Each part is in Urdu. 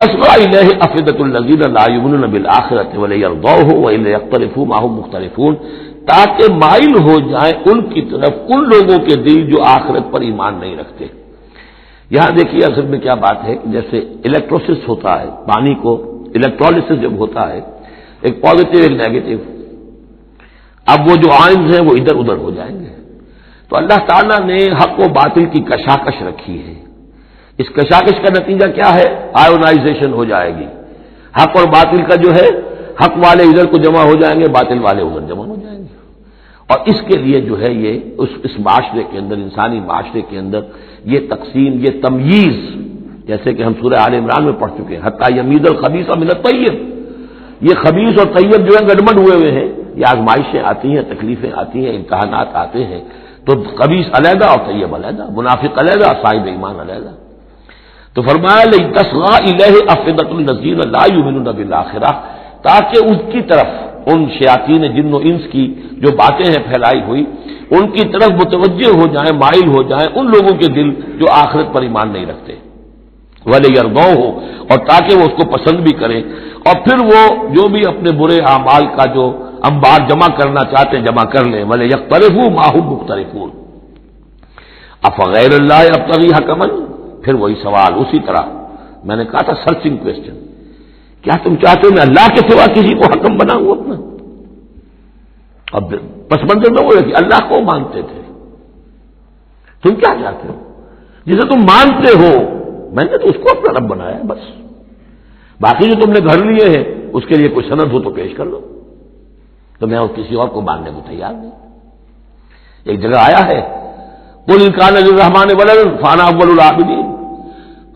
افدت النزیر بالآخرت مختلف مختلف تاکہ مائل ہو جائیں ان کی طرف، ان لوگوں کے دل جو آخرت پر ایمان نہیں رکھتے۔ یہاں دیکھیے اصل میں کیا بات ہے کہ جیسے الیکٹروسس ہوتا ہے، پانی کو الیکٹرولس جب ہوتا ہے، ایک پازیٹو ایک نیگیٹو اب وہ جو آئنز ہیں وہ ادھر ادھر ہو جائیں گے۔ تو اللہ تعالیٰ نے حق و باطل کی کشاکش رکھی ہے۔ اس کشاکش کا نتیجہ کیا ہے؟ آئونائزیشن ہو جائے گی۔ حق اور باطل کا جو ہے، حق والے ادھر کو جمع ہو جائیں گے، باطل والے ادھر جمع ہو جائیں گے۔ اور اس کے لیے جو ہے یہ، اس اس معاشرے کے اندر، انسانی معاشرے کے اندر یہ تقسیم، یہ تمیز، جیسے کہ ہم سورہ عال عمران میں پڑھ چکے ہیں، حتیٰ یمید الخبیس اور ملت طیب یہ خبیص اور طیب جو ہے گڑبڑ ہوئے ہوئے ہیں۔ یہ آزمائشیں آتی ہیں، تکلیفیں آتی ہیں، امتحانات آتے ہیں۔ تو خبیص علیحدہ اور طیب علیحدہ، منافق علیحدہ، صاحب ایمان علیحدہ۔ تو فرمایا افدت النزیر اللہ تاکہ اس کی طرف ان شیاطین جن و انس کی جو باتیں ہیں پھیلائی ہوئی، ان کی طرف متوجہ ہو جائیں، مائل ہو جائیں ان لوگوں کے دل جو آخرت پر ایمان نہیں رکھتے۔ والے یرگو ہو اور تاکہ وہ اس کو پسند بھی کریں۔ اور پھر وہ جو بھی اپنے برے اعمال کا جو امبار جمع کرنا چاہتے ہیں جمع کر لیں۔ بھلے یک طرف ماہو مختلف غیر اللہ اب تبھی حکمن پھر وہی سوال، اسی طرح میں نے کہا تھا سرچنگ کوشچن کیا تم چاہتے ہو میں اللہ کے سوا کسی کو حکم بناؤں اپنا؟ اب پس منظر میں وہ کہ اللہ کو مانتے تھے۔ تم کیا چاہتے ہو؟ جسے تم مانتے ہو، میں نے تو اس کو اپنا رب بنایا، بس۔ باقی جو تم نے گھر لیے ہیں، اس کے لیے کوئی صنعت ہو تو پیش کر لو۔ تو میں کسی اور کو ماننے کو تیار نہیں۔ ایک جگہ آیا ہے کل انکان رحمان فانا ابول العابدین۔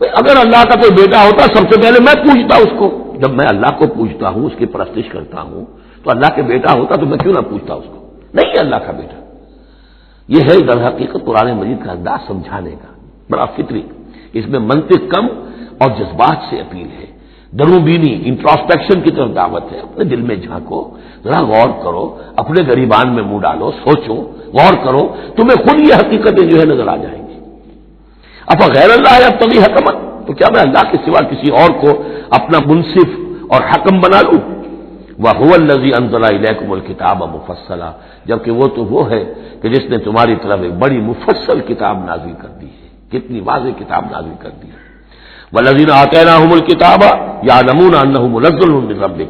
اگر اللہ کا کوئی بیٹا ہوتا سب سے پہلے میں پوچھتا اس کو۔ جب میں اللہ کو پوچھتا ہوں، اس کی پرستش کرتا ہوں، تو اللہ کے بیٹا ہوتا تو میں کیوں نہ پوچھتا اس کو؟ نہیں اللہ کا بیٹا۔ یہ ہے در حقیقت قرآن مجید کا انداز سمجھانے کا۔ بڑا فطری۔ اس میں منطق کم اور جذبات سے اپیل ہے۔ دروبینی انٹراسپیکشن کی طرف دعوت ہے۔ اپنے دل میں جھانکو، ذرا غور کرو، اپنے غریبان میں منہ ڈالو، سوچو، غور کرو۔ تمہیں خود یہ حقیقتیں جو ہے نظر آ جائیں۔ اب غیر اللہ ہے اب تبھی حکمت تو کیا میں اللہ کے سوا کسی اور کو اپنا منصف اور حکم بنا لوں؟ وہ الزی انضلاع علیکم الکتاب مفصلہ جبکہ وہ تو وہ ہے کہ جس نے تمہاری طرف ایک بڑی مفصل کتاب نازل کر دی ہے۔ کتنی واضح کتاب نازل کر دی ہے۔ وہ لذین آتے نا کتاب یا نمون ربک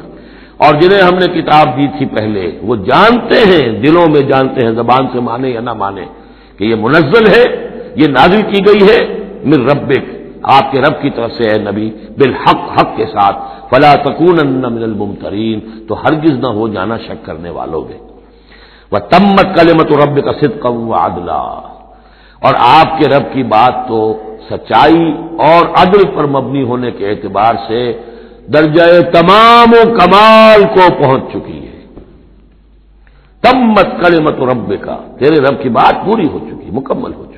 اور جنہیں ہم نے کتاب دی تھی پہلے، وہ جانتے ہیں، دلوں میں جانتے ہیں، زبان سے مانے یا نہ مانے، کہ یہ منزل ہے یہ نازل کی گئی ہے مر ربک، آپ کے رب کی طرف سے ہے نبی، بالحق، حق کے ساتھ، فلا تکون من الممترین، تو ہرگز نہ ہو جانا شک کرنے والوں میں۔ وہ تمت کلمت رب کا صدق و اور آپ کے رب کی بات تو سچائی اور عدل پر مبنی ہونے کے اعتبار سے درجہ تمام و کمال کو پہنچ چکی ہے۔ تمت کلمت رب کا تیرے رب کی بات پوری ہو چکی، مکمل ہو چکی۔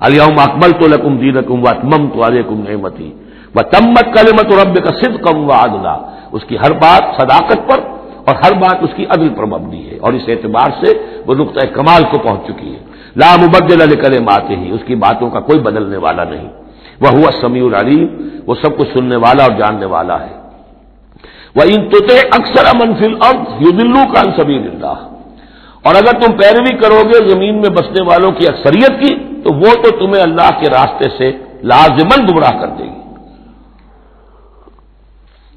علیہم اکبل تو لکم دین کم و تمم تو علیکم نعمتی و تمت کلمت رب کا صد کم و عدلہ اس کی ہر بات صداقت پر اور ہر بات اس کی عدل پر مبنی ہے اور اس اعتبار سے وہ نقطۂ کمال کو پہنچ چکی ہے لا مبدل علیہ کلم آتے ہی اس کی باتوں کا کوئی بدلنے والا نہیں۔ وہ ہوا سمیع العلیم، وہ سب کچھ سننے والا اور جاننے والا ہے۔ وہ ان تو اکثر منفل ارد یو دلو کا سبیر اللہ اور اگر تم پیروی کرو گے زمین میں بسنے والوں کی اکثریت کی تو وہ تو تمہیں اللہ کے راستے سے لازمن گمراہ کر دے گی۔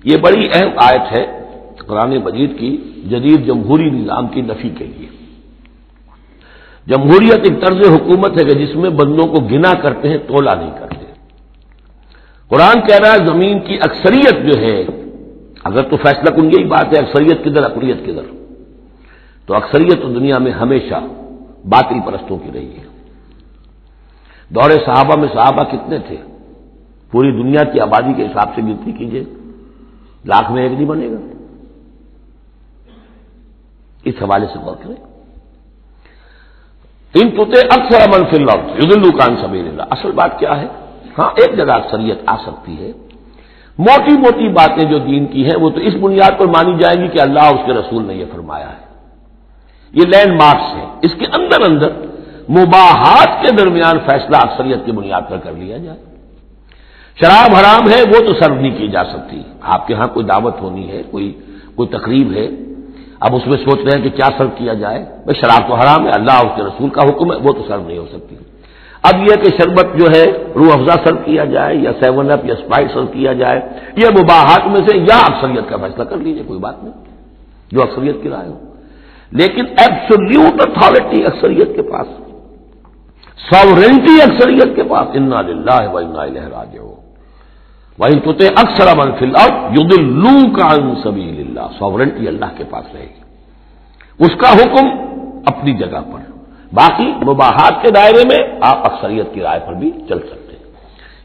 یہ بڑی اہم آیت ہے قرآن مجید کی جدید جمہوری نظام کی نفی کے لیے۔ جمہوریت ایک طرز حکومت ہے کہ جس میں بندوں کو گنا کرتے ہیں، تولا نہیں کرتے۔ قرآن کہہ رہا ہے، زمین کی اکثریت جو ہے، اگر تو فیصلہ کن یہی بات ہے، اکثریت کدھر اقلیت کدھر۔ تو اکثریت تو دنیا میں ہمیشہ باطل پرستوں کی رہی ہے۔ دور صحابہ میں صحابہ کتنے تھے؟ پوری دنیا کی آبادی کے حساب سے گنتی کیجیے۔ لاکھ میں ایک نہیں بنے گا۔ اس حوالے سے غور کریں۔ ان پوتے اکثر امن فی اللہ کان سبیر اللہ اصل بات کیا ہے؟ ہاں ایک جگہ اکثریت آ سکتی ہے۔ موٹی موٹی باتیں جو دین کی ہیں، وہ تو اس بنیاد پر مانی جائیں گی کہ اللہ اس کے رسول نے یہ فرمایا ہے۔ یہ لینڈ مارکس ہے اس کے اندر اندر مباحات کے درمیان فیصلہ اکثریت کی بنیاد پر کر لیا جائے۔ شراب حرام ہے، وہ تو سرو نہیں کی جا سکتی۔ آپ کے ہاں کوئی دعوت ہونی ہے، کوئی کوئی تقریب ہے۔ اب اس میں سوچ رہے ہیں کہ کیا سرو کیا جائے۔ بھائی، شراب تو حرام ہے، اللہ اس کے رسول کا حکم ہے، وہ تو سرو نہیں ہو سکتی۔ اب یہ کہ شربت جو ہے، روح افزا سر کیا جائے، یا سیون اپ، یا اسپائٹ سر کیا جائے، یہ مباحات میں سے یا اکثریت کا فیصلہ کر لیجیے کوئی بات نہیں۔ جو اکثریت کی رائے ہو۔ لیکن ایبسلیوٹ اتارٹی اکثریت کے پاس۔ ساورنٹی اکثریت کے پاس انا للہ و انا لہراج ہو وہی تو اکثر امن فل اب ید لو کا سبھی اللہ ساورنٹی اللہ کے پاس رہے گی۔ اس کا حکم اپنی جگہ پر۔ باقی مباحات کے دائرے میں آپ اکثریت کی رائے پر بھی چل سکتے ہیں۔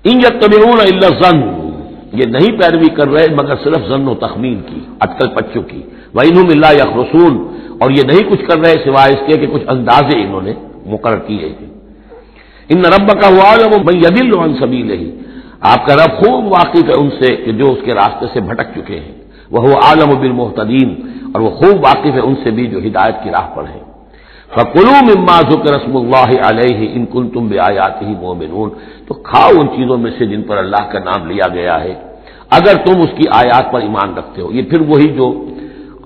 ان جب اللہ زن یہ نہیں پیروی کر رہے مگر صرف زن و تخمین کی، اٹکل پچوں کی۔ وہ اللہ یخرسون اور یہ نہیں کچھ کر رہے سوائے اس کے کہ کچھ اندازے انہوں نے مقرر کیے۔ ان رب کا ہوا وہ بھائی سبھی نہیں آپ کا رب خوب واقف ہے ان سے کہ جو اس کے راستے سے بھٹک چکے ہیں۔ وہ عالم و بالمحتین اور وہ خوب واقف ہے ان سے بھی جو ہدایت کی راہ پر ہیں۔ فکلو مما ذکر رسم اللہ علیہ ان کن تم بے آیات ہی مومنون تو کھاؤ ان چیزوں میں سے جن پر اللہ کا نام لیا گیا ہے۔ اگر تم اس کی آیات پر ایمان رکھتے ہو۔ یہ پھر وہی جو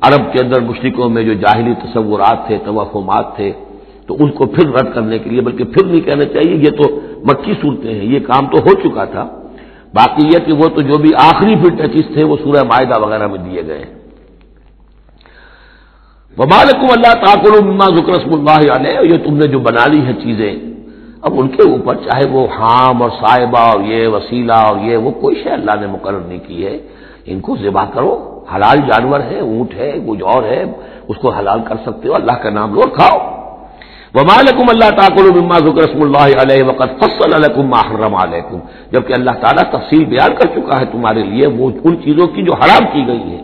عرب کے اندر مشرقوں میں جو جاہلی تصورات تھے توہمات تھے تو ان کو پھر رد کرنے کے لیے، بلکہ پھر نہیں کہنا چاہیے، یہ تو مکی صورتیں ہیں، یہ کام تو ہو چکا تھا۔ باقی یہ کہ وہ تو جو بھی آخری پھر ٹچز تھے، وہ سورہ معاہدہ وغیرہ میں دیے گئے ہیں۔ وبالکم اللہ تعقل مما ذکر رسم اللہ علیہ یہ تم نے جو بنا لی ہے چیزیں، اب ان کے اوپر چاہے وہ حام اور صاحبہ اور یہ وسیلہ اور یہ، وہ کوئی شے اللہ نے مقرر نہیں کی ہے۔ ان کو ذبح کرو۔ حلال جانور ہے، اونٹ ہے، کچھ اور ہے، اس کو حلال کر سکتے ہو، اللہ کا نام لو کھاؤ۔ ومالکم اللہ تعقل مما ذکر رسم اللہ علیہ وقت فصل علیکم محرم علیکم جبکہ اللہ تعالیٰ تفصیل بیان کر چکا ہے تمہارے لیے وہ ان چیزوں کی جو حرام کی گئی ہے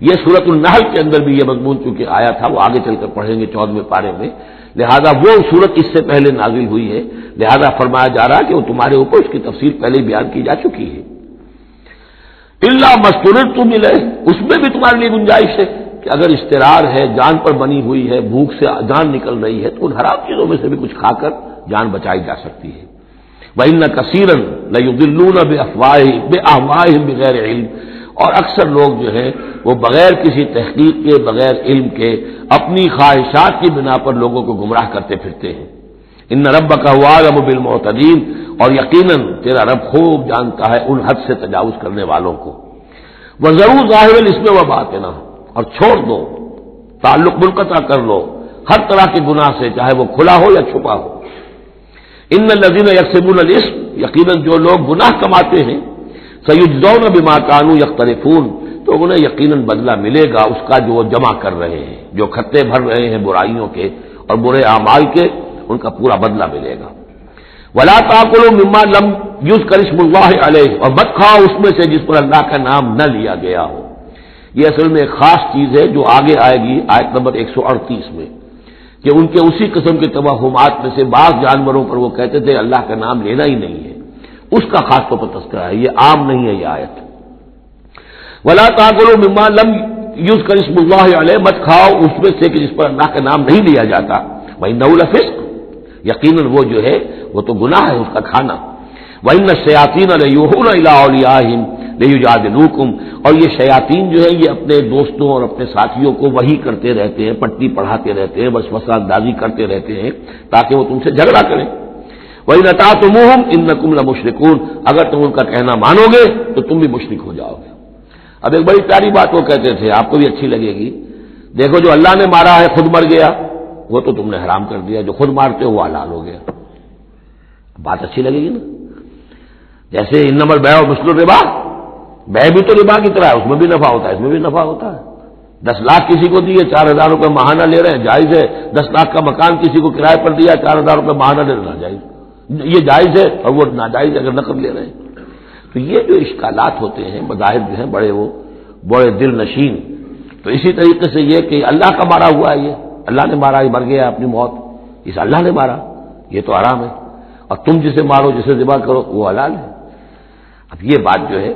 یہ صورت النحل کے اندر بھی یہ مضمون چونکہ آیا تھا، وہ آگے چل کر پڑھیں گے چودہویں پارے میں۔ لہذا وہ صورت اس سے پہلے نازل ہوئی ہے۔ لہذا فرمایا جا رہا کہ وہ تمہارے اوپر اس کی تفصیل پہلے بیان کی جا چکی ہے۔ اللہ مستورت تو ملے اس میں بھی تمہارے لیے گنجائش ہے۔ کہ اگر اشترار ہے، جان پر بنی ہوئی ہے، بھوک سے جان نکل رہی ہے، تو ان خراب چیزوں میں سے بھی کچھ کھا کر جان بچائی جا سکتی ہے۔ وہ نہ کثیرن نہ بے افواہ بے افواہ بغیر علم۔ اور اکثر لوگ جو ہیں، وہ بغیر کسی تحقیق کے، بغیر علم کے اپنی خواہشات کی بنا پر لوگوں کو گمراہ کرتے پھرتے ہیں۔ ان رب کا والم بالمعتدین اور یقیناً تیرا رب خوب جانتا ہے ان حد سے تجاوز کرنے والوں کو۔ وہ ضرور ظاہر اس میں وہ بات ہے نا اور چھوڑ دو، تعلق منقطع کر لو۔ ہر طرح کے گناہ سے، چاہے وہ کھلا ہو یا چھپا ہو۔ ان لذین یکسب الاسم، یقیناً جو لوگ گناہ کماتے ہیں سیدون بما کانو یختلفون۔ تو انہیں یقیناً بدلہ ملے گا اس کا جو وہ جمع کر رہے ہیں، جو کھتے بھر رہے ہیں برائیوں کے اور برے اعمال کے، ان کا پورا بدلہ ملے گا۔ ولا تاکل مما لم یوز کرشم اللہ علیہ اور بد کھاؤ اس میں سے جس پر اللہ کا نام نہ لیا گیا ہو۔ یہ اصل میں ایک خاص چیز ہے جو آگے آئے گی، آیت نمبر ایک سو اڑتیس میں، کہ ان کے اسی قسم کے توہمات میں سے بعض جانوروں پر وہ کہتے تھے، اللہ کا نام لینا ہی نہیں ہے۔ اس کا خاص طور پر تذکرہ ہے، یہ عام نہیں ہے یہ آیت۔ ولا تاغل مما لم یوز کر اسم اللہ علیہ مت کھاؤ اس میں سے کہ جس پر اللہ کا نام نہیں لیا جاتا۔ بھائی نول فسق یقیناً وہ جو ہے، وہ تو گناہ ہے، اس کا کھانا۔ وہ نہ شیاتین اور یہ شیاتین جو ہے، یہ اپنے دوستوں اور اپنے ساتھیوں کو وہی کرتے رہتے ہیں، پٹی پڑھاتے رہتے ہیں بس مسا دازی کرتے رہتے ہیں تاکہ وہ تم سے جھگڑا کریں۔ وہی نتا تم ان نقم مشرقون اگر تم ان کا کہنا مانو گے تو تم بھی مشرق ہو جاؤ گے۔ اب ایک بڑی پیاری بات وہ کہتے تھے، آپ کو بھی اچھی لگے گی۔ دیکھو، جو اللہ نے مارا ہے، خود مر گیا۔ وہ تو تم نے حرام کر دیا، جو خود مارتے ہو، وہ حلال ہو گیا۔ بات اچھی لگے گی نا؟ جیسے ان نمبر بے اور مسلم ربا بے بھی تو ربا کی طرح ہے، اس میں بھی نفع ہوتا ہے، اس میں بھی نفع ہوتا ہے۔ دس لاکھ کسی کو دیے، چار ہزار روپے ماہانہ لے رہے ہیں، جائز ہے۔ دس لاکھ کا مکان کسی کو کرایہ پر دیا، چار ہزار روپے ماہانہ لے رہا جائز یہ جائز ہے اور وہ ناجائز اگر نقل لے رہے ہیں۔ تو یہ جو اشکالات ہوتے ہیں بظاہر جو ہیں بڑے، وہ بڑے دل نشین۔ تو اسی طریقے سے یہ کہ اللہ کا مارا ہوا ہے یہ۔ اللہ نے مارا، یہ مر گیا اپنی موت۔ اس اللہ نے مارا، یہ تو آرام ہے۔ اور تم جسے مارو، جسے ذبح کرو، وہ حلال ہے۔ اب یہ بات جو ہے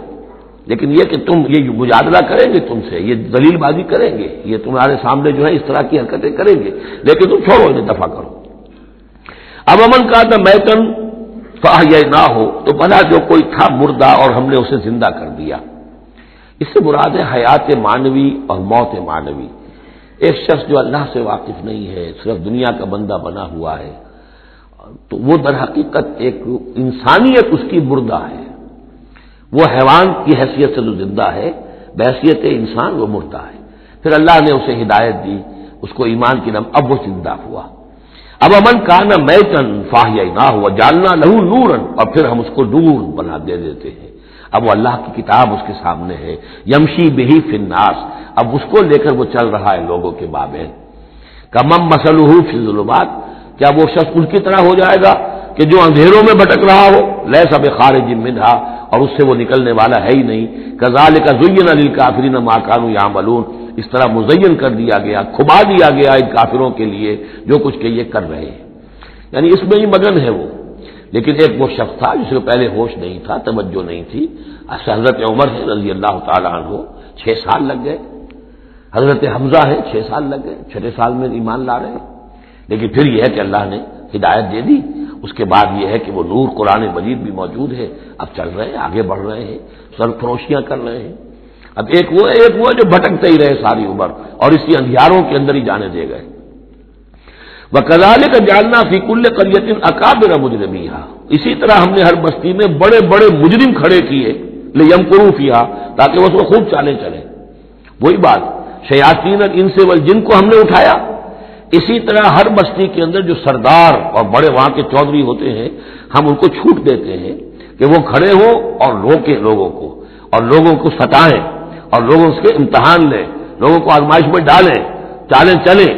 لیکن یہ کہ تم یہ مجادلہ کریں گے تم سے، یہ دلیل بازی کریں گے، یہ تمہارے سامنے جو ہے اس طرح کی حرکتیں کریں گے، لیکن تم چھوڑو انہیں، دفاع کرو۔ اب امن کا تھا میتن فاہ یہ نہ ہو تو بنا جو کوئی تھا مردہ اور ہم نے اسے زندہ کر دیا۔ اس سے مراد ہے حیات مانوی اور موت مانوی ایک شخص جو اللہ سے واقف نہیں ہے، صرف دنیا کا بندہ بنا ہوا ہے، تو وہ در حقیقت ایک انسانیت اس کی مردہ ہے۔ وہ حیوان کی حیثیت سے جو زندہ ہے، بحثیت انسان وہ مردہ ہے۔ پھر اللہ نے اسے ہدایت دی، اس کو ایمان کی نم اب وہ زندہ ہوا۔ اب امن کا نہ میں فاہیا نہ ہوا جاننا لہو نورن اور پھر ہم اس کو نور بنا دے دیتے ہیں۔ اب وہ اللہ کی کتاب اس کے سامنے ہے۔ یمشی بہی فناس اب اس کو لے کر وہ چل رہا ہے لوگوں کے بابے کمم مسل ظلمات کیا وہ شخص ان کی طرح ہو جائے گا؟ کہ جو اندھیروں میں بھٹک رہا ہو لہ سب خارج منہا، اور اس سے وہ نکلنے والا ہے ہی نہیں۔ کزال کا زین علی کافرین ماکانو یا ملون اس طرح مزین کر دیا گیا، کھبا دیا گیا ان کافروں کے لیے جو کچھ کہ یہ کر رہے ہیں۔ یعنی اس میں ہی مگن ہے وہ۔ لیکن ایک وہ شخص تھا جس کو پہلے ہوش نہیں تھا، توجہ نہیں تھی۔ حضرت عمر ہے رضی اللہ تعالیٰ عنہ، چھ سال لگ گئے۔ حضرت حمزہ ہے چھ سال لگ گئے۔ چھٹے سال میں ایمان لا رہے ہیں۔ لیکن پھر یہ ہے کہ اللہ نے ہدایت دے دی۔ اس کے بعد یہ ہے کہ وہ نور قرآن مجید بھی موجود ہے، اب چل رہے ہیں، آگے بڑھ رہے ہیں سر فروشیاں کر رہے ہیں۔ اب ایک وہ ایک وہ جو بھٹکتے ہی رہے ساری عمر، اور اسی اندھیاروں کے اندر ہی جانے دے گئے۔ وہ کزالے کا جاننا فی کل کریتن اکابر مجرمی اسی طرح ہم نے ہر بستی میں بڑے بڑے مجرم کھڑے کیے لے یم تاکہ وہ اس کو خوب چالے چلے۔ وہی بات شیاتین ان سے جن کو ہم نے اٹھایا۔ اسی طرح ہر بستی کے اندر جو سردار اور بڑے وہاں کے چودھری ہوتے ہیں، ہم ان کو چھوٹ دیتے ہیں کہ وہ کھڑے ہوں اور روکیں لوگوں کو، اور لوگوں کو ستائیں، اور لوگ اس کے امتحان لیں، لوگوں کو آزمائش میں ڈالیں، چالیں چلیں،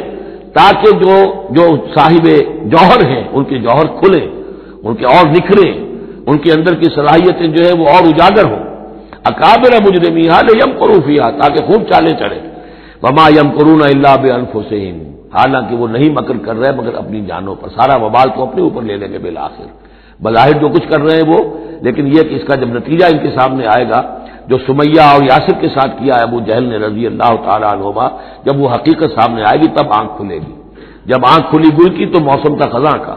تاکہ جو جو صاحب جوہر ہیں، ان کے جوہر کھلیں، ان کے اور نکھریں، ان کے اندر کی صلاحیتیں جو ہے وہ اور اجاگر ہوں۔ اکابر مجرمی حال یم قروفیا تاکہ خوب چالیں چڑھے وما یم قرون اللہ بے انفسین حالانکہ وہ نہیں مکر کر رہے مگر اپنی جانوں پر، سارا وبال کو اپنے اوپر لے لیں گے بالآخر۔ بظاہر جو کچھ کر رہے ہیں وہ، لیکن یہ کہ اس کا جب نتیجہ ان کے سامنے آئے گا، جو سمیہ اور یاسر کے ساتھ کیا ابو جہل نے رضی اللہ تعالیٰ عنہما، جب وہ حقیقت سامنے آئے گی، تب آنکھ کھلے گی۔ جب آنکھ کھلی گل کی تو موسم تھا خزاں کا۔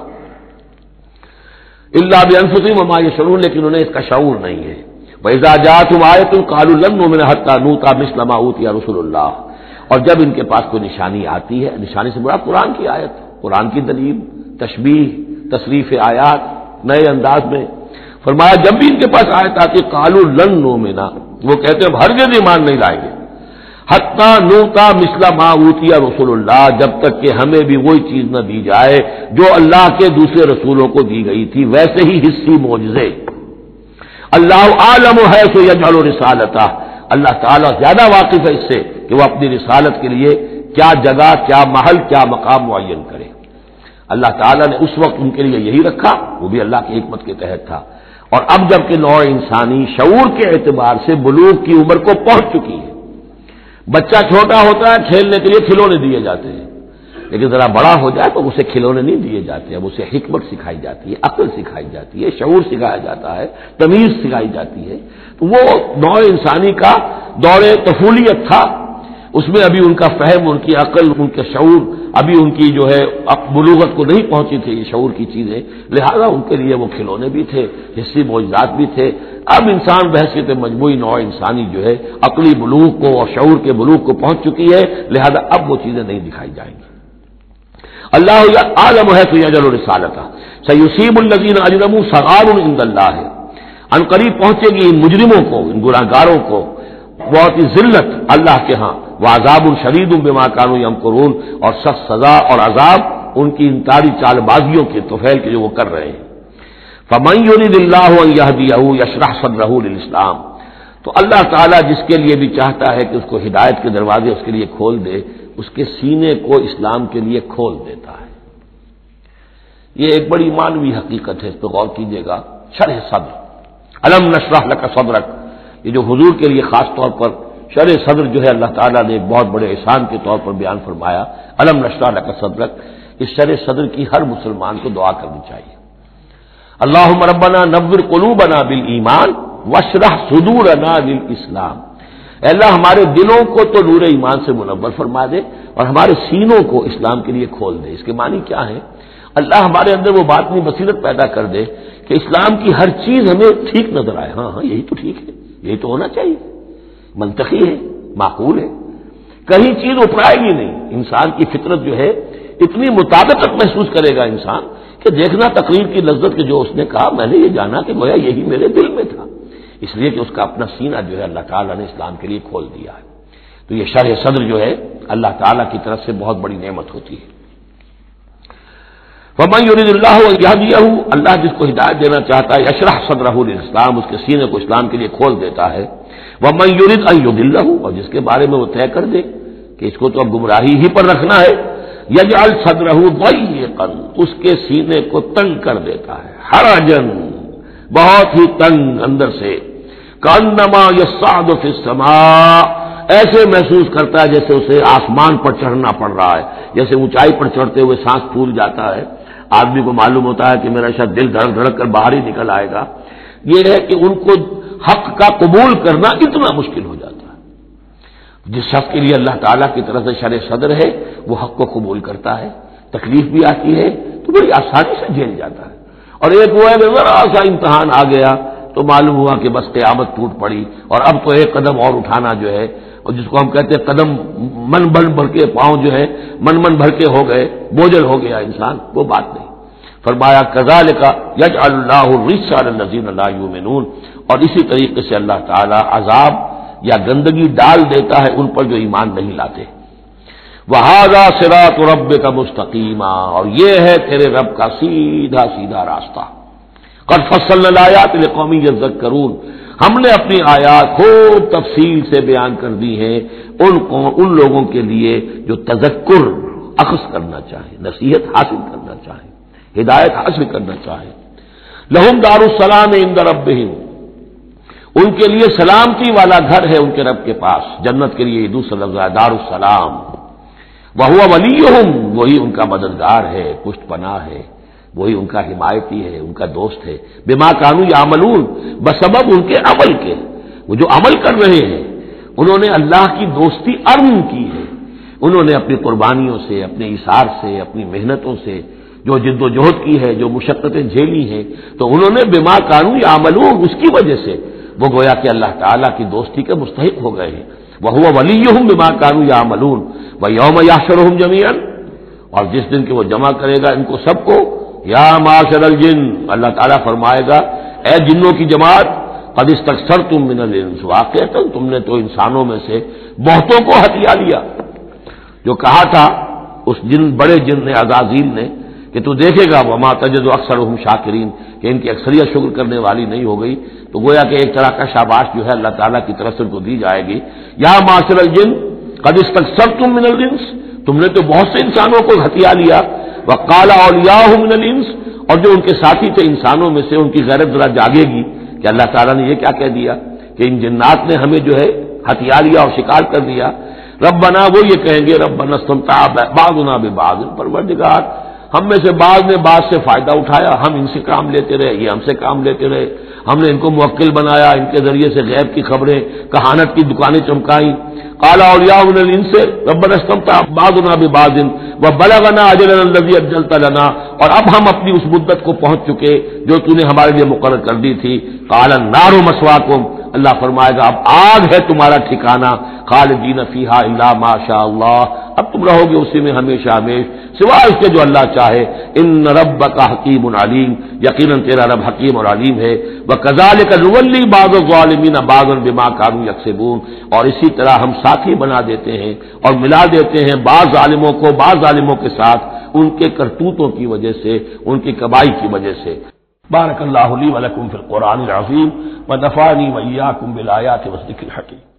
اللہ بھی انفسی مما یہ شرور لیکن انہیں اس کا شعور نہیں ہے۔ ویزا جا تم آئے تم کالو لنگ میں حتہ نو تا مسلم یا رسول اللہ اور جب ان کے پاس کوئی نشانی آتی ہے، نشانی سے بڑا قرآن کی آیت، قرآن کی دلیل، تشبیح، تصریف آیات، نئے انداز میں۔ فرمایا، جب بھی ان کے پاس آئے تاکہ کالو لن نو مینا وہ کہتے ہیں ہر جگہ ایمان نہیں لائیں گے۔ حتہ نو کا مسلح معوتیا رسول اللہ، جب تک کہ ہمیں بھی وہی چیز نہ دی جائے جو اللہ کے دوسرے رسولوں کو دی گئی تھی۔ ویسے ہی حصی موجے اللہ عالم ہے سو یجال و رسالتا اللہ تعالیٰ زیادہ واقف ہے اس سے۔ کہ وہ اپنی رسالت کے لیے کیا جگہ، کیا محل، کیا مقام معین کرے۔ اللہ تعالیٰ نے اس وقت ان کے لیے یہی رکھا، وہ بھی اللہ کی حکمت کے تحت تھا۔ اور اب جبکہ نو انسانی شعور کے اعتبار سے بلوک کی عمر کو پہنچ چکی ہے، بچہ چھوٹا ہوتا ہے، کھیلنے کے لیے کھلونے دیے جاتے ہیں۔ لیکن ذرا بڑا ہو جائے تو اسے کھلونے نہیں دیے جاتے، اب اسے حکمت سکھائی جاتی ہے، عقل سکھائی جاتی ہے، شعور سکھایا جاتا ہے، تمیز سکھائی جاتی ہے۔ تو وہ نو انسانی کا دور تفولیت تھا۔ اس میں ابھی ان کا فہم، ان کی عقل، ان کے شعور ابھی ان کی جو ہے، بلوغت کو نہیں پہنچی تھی، یہ شعور کی چیزیں۔ لہذا ان کے لیے وہ کھلونے بھی تھے حصی موجودات بھی تھے۔ اب انسان بحثیت مجموعی نوع انسانی جو ہے، عقلی بلوغ کو اور شعور کے بلوغ کو پہنچ چکی ہے۔ لہذا اب وہ چیزیں نہیں دکھائی جائیں گی۔ اللہ عالم ہے سید الرسالت سیوسیب النزین اجرم سغار اللہ ہے۔ ان قریب پہنچے گی ان مجرموں کو، ان گناہ گاروں کو۔ بہت ہی ذلت اللہ کے ہاں۔ وہ عذاب الشرید بما کانو یم قرون اور سخت سزا اور عذاب ان کی انتاری چال بازیوں کے توفیل کے جو وہ کر رہے ہیں۔ فمین اللہ یشرح صدرہ اسلام تو اللہ تعالیٰ جس کے لیے بھی چاہتا ہے کہ اس کو ہدایت کے دروازے اس کے لیے کھول دے، اس کے سینے کو اسلام کے لیے کھول دیتا ہے۔ یہ ایک بڑی مانوی حقیقت ہے، اس پہ غور کیجیے گا۔ شرح صدر۔ علم نشرح کا صدرک یہ جو حضور کے لیے خاص طور پر شر صدر جو ہے اللہ تعالیٰ نے ایک بہت بڑے احسان کے طور پر بیان فرمایا علم نشرہ کا صدرک اس شر صدر کی ہر مسلمان کو دعا کرنی چاہیے۔ اللہ مربنا نبر قلو بنا بل ایمان وشرح سدور بل اسلام اللہ، ہمارے دلوں کو تو نور ایمان سے منور فرما دے اور ہمارے سینوں کو اسلام کے لیے کھول دے۔ اس کے معنی کیا ہے؟ اللہ ہمارے اندر وہ بات نہیں بصیرت پیدا کر دے کہ اسلام کی ہر چیز ہمیں ٹھیک نظر آئے۔ ہاں ہاں یہی تو ٹھیک ہے، یہی تو ہونا چاہیے۔ منطقی ہے، معقول ہے۔ کہیں چیز اپرائے گی نہیں۔ انسان کی فطرت جو ہے، اتنی مطابقت محسوس کرے گا انسان کہ دیکھنا تقریر کی لذت کے جو اس نے کہا، میں نے یہ جانا کہ گویا یہی میرے دل میں تھا۔ اس لیے کہ اس کا اپنا سینہ جو ہے، اللہ تعالیٰ نے اسلام کے لیے کھول دیا ہے۔ تو یہ شرح صدر جو ہے، اللہ تعالیٰ کی طرف سے بہت بڑی نعمت ہوتی ہے۔ یورید اللہ دیا اللہ جس کو ہدایت دینا چاہتا ہے اشرح صدر اسلام اس کے سینے کو اسلام کے لیے کھول دیتا ہے۔ وہ میورد اللہ اور جس کے بارے میں وہ طے کر دے کہ اس کو تو اب گمراہی ہی پر رکھنا ہے یجال صدر اس کے سینے کو تنگ کر دیتا ہے ہر جن بہت ہی تنگ اندر سے، کانما یساد سما ایسے محسوس کرتا ہے جیسے اسے آسمان پر چڑھنا پڑ رہا ہے، جیسے اونچائی پر چڑھتے ہوئے سانس پھول جاتا ہے۔ آدمی کو معلوم ہوتا ہے کہ میرا شاید دل دھڑک دھڑک کر باہر ہی نکل آئے گا۔ یہ ہے کہ ان کو حق کا قبول کرنا اتنا مشکل ہو جاتا ہے۔ جس شخص کے لیے اللہ تعالیٰ کی طرف سے شر صدر ہے، وہ حق کو قبول کرتا ہے۔ تکلیف بھی آتی ہے، تو بڑی آسانی سے جھیل جاتا ہے۔ اور ایک وہ ہے ذرا سا امتحان آ گیا، تو معلوم ہوا کہ بس قیامت ٹوٹ پڑی۔ اور اب تو ایک قدم اور اٹھانا جو ہے، اور جس کو ہم کہتے ہیں قدم من بن بھر کے پاؤں جو ہے، من من بھر کے ہو گئے، بوجھل ہو گیا انسان، وہ بات نہیں۔ فرمایا کزال کا یج اللہ نظیر اللہ اور اسی طریقے سے اللہ تعالی عذاب یا گندگی ڈال دیتا ہے ان پر جو ایمان نہیں لاتے۔ وہ سرا تو رب کا مستقیمہ اور یہ ہے تیرے رب کا سیدھا سیدھا راستہ۔ کر فصل لایا قومی عزت کرون ہم نے اپنی آیات خوب تفصیل سے بیان کر دی ہے ان کو ان لوگوں کے لیے جو تذکر اخذ کرنا چاہے نصیحت حاصل کرنا چاہے ہدایت حاصل کرنا چاہے لہم دار السلام ان رب ان کے لیے سلامتی والا گھر ہے ان کے رب کے پاس، جنت کے لیے دوسرا لفظ ہے دار السلام وہ ولی وہی ان کا مددگار ہے، پشت پناہ ہے، وہی ان کا حمایتی ہے، ان کا دوست ہے۔ بما کانو یا عملون بسبب ان کے عمل کے۔ وہ جو عمل کر رہے ہیں، انہوں نے اللہ کی دوستی ارم کی ہے۔ انہوں نے اپنی قربانیوں سے، اپنے اشار سے، اپنی محنتوں سے جو جد و جہد کی ہے، جو مشقتیں جھیلی ہیں، تو انہوں نے بما کانو یا عملون اس کی وجہ سے، وہ گویا کہ اللہ تعالیٰ کی دوستی کے مستحق ہو گئے ہیں۔ وہ ہوا ولی ہوں بما کانو یا عملون وہ یوم یاشر ہوں اور جس دن کے وہ جمع کرے گا ان کو سب کو، یا معاشر الجن۔ اللہ تعالیٰ فرمائے گا، اے جنوں کی جماعت قدس تک سر تم من الانس واقع تم نے تو انسانوں میں سے بہتوں کو ہتھیا لیا۔ جو کہا تھا، اس جن، بڑے جن نے، عزازیل نے کہ تو دیکھے گا وہ ماں تجد اکثر ہم شاکرین کہ ان کی اکثریت شکر کرنے والی نہیں ہو گئی تو گویا کہ ایک طرح کا شاباش جو ہے اللہ تعالیٰ کی طرف سے ان کو دی جائے گی۔ یا معاشر الجن قدس تک سر تم من الجنس تم نے تو بہت سے انسانوں کو ہتھیا لیا۔ وہ کالا اور اور جو ان کے ساتھی تھے انسانوں میں سے، ان کی غیرت ذرا جاگے گی۔ کہ اللہ تعالیٰ نے یہ کیا کہہ دیا؟ کہ ان جنات نے ہمیں جو ہے ہتھیار لیا اور شکار کر دیا۔ رب بنا وہ یہ کہیں گے رب بنا سنتا بادنا بے باد پروردگار ہم میں سے بعض نے بعض سے فائدہ اٹھایا، ہم ان سے کام لیتے رہے، یہ ہم سے کام لیتے رہے۔ ہم نے ان کو موکل بنایا، ان کے ذریعے سے غیب کی خبریں، کہانت کی دکانیں چمکائی کالا اور یا ان سے ربن استمتا بعض بھی بادن وہ بلا گنا اجل النبی اجلتا لنا۔ اور اب ہم اپنی اس مدت کو پہنچ چکے جو تو نے ہمارے لیے مقرر کر دی تھی۔ کالا نارو مسوا کو اللہ فرمائے گا، اب آگ ہے تمہارا ٹھکانا خالدین فیحا اللہ ماشاء اللہ۔ اب تم رہو گے اسی میں ہمیشہ ہمیش، سوائے اس کے جو اللہ چاہے۔ ان رب کا حکیم العلیم یقیناً تیرا رب حکیم اور علیم ہے۔ وہ کزال کا رولی باغ غالمین باغ بما کارو یکسبون۔ اور اسی طرح ہم ساتھی بنا دیتے ہیں اور ملا دیتے ہیں بعض ظالموں کو بعض ظالموں کے ساتھ ان کے کرتوتوں کی وجہ سے، ان کی کبائی کی وجہ سے۔ بارک اللہ علی ولکم فی القرآن العظیم۔ و نفانی ویاکم بالآیات وصدق الحکیم۔